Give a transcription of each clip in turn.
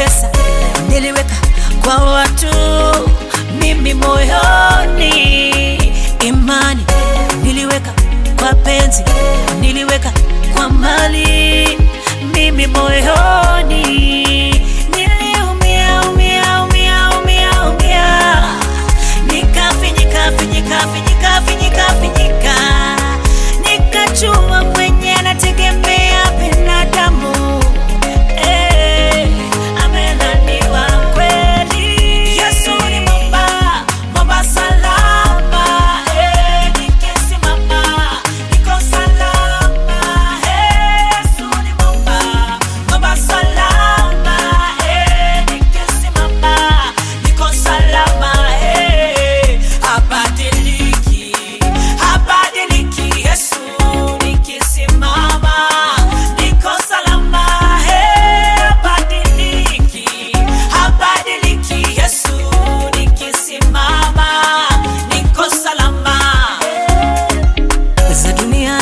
pesa niliweka kwa watu, mimi moyoni. Imani niliweka kwa penzi, niliweka kwa mali, mimi moyoni. Nikafinyikafinyikafinyikafinyika nikachua mwenye nategemea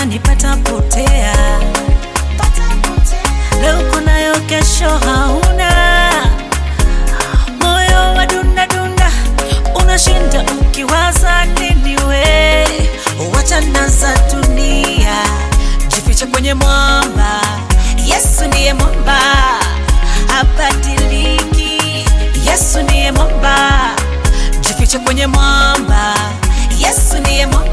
nipata potea, leo kunayo, kesho hauna. Moyo wa dunda dunda unashinda ukiwaza niniwe wachana za dunia, jifiche kwenye mwamba. Yesu ndiye mwamba, abadiliki Yesu ndiye mwamba, jificha kwenye mwamba. Yesu ndiye mwamba